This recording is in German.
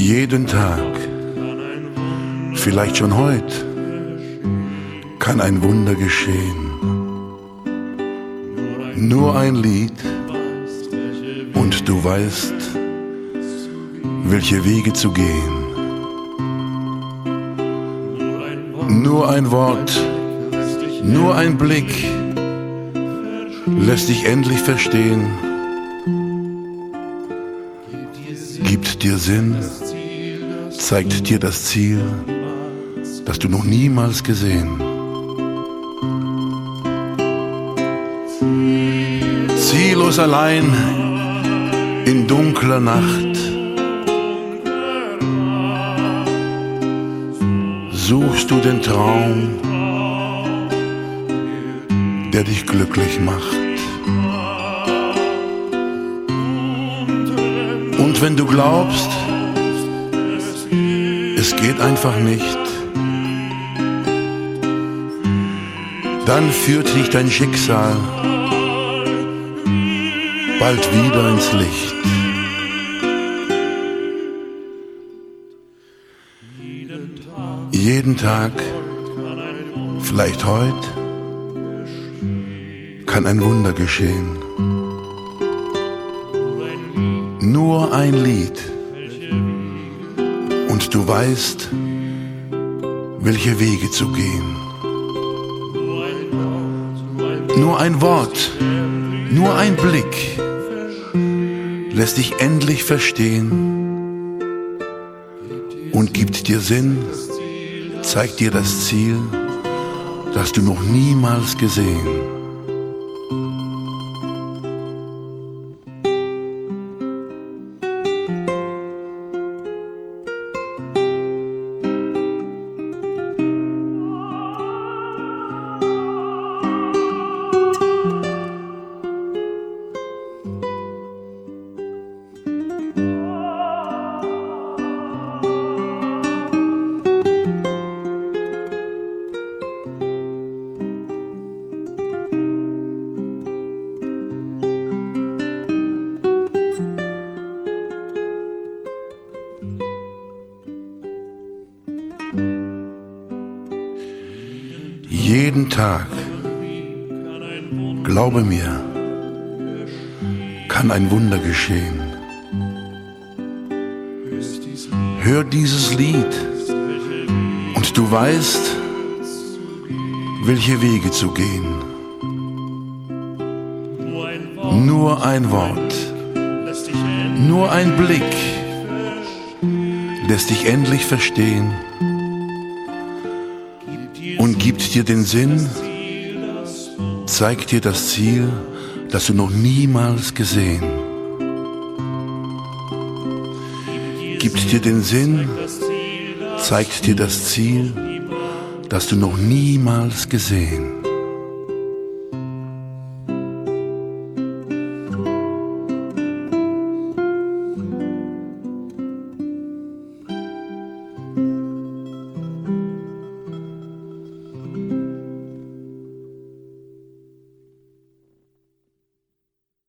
Jeden Tag, vielleicht schon heute, kann ein Wunder geschehen. Nur ein Lied und du weißt, welche Wege zu gehen. Nur ein Wort, nur ein Blick lässt dich endlich verstehen, gibt dir Sinn, zeigt dir das Ziel, das du noch niemals gesehen. Ziellos allein in dunkler Nacht suchst du den Traum, der dich glücklich macht. Und wenn du glaubst, geht einfach nicht, dann führt dich dein Schicksal bald wieder ins Licht. Jeden Tag, vielleicht heute, kann ein Wunder geschehen. Nur ein Lied und du weißt, welche Wege zu gehen. Nur ein Wort, nur ein Blick lässt dich endlich verstehen und gibt dir Sinn, zeigt dir das Ziel, das du noch niemals gesehen. Jeden Tag, glaube mir, kann ein Wunder geschehen. Hör dieses Lied und du weißt, welche Wege zu gehen. Nur ein Wort, nur ein Blick lässt dich endlich verstehen und gibt dir den Sinn, zeigt dir das Ziel, das du noch niemals gesehen. Gibt dir den Sinn, zeigt dir das Ziel, das du noch niemals gesehen.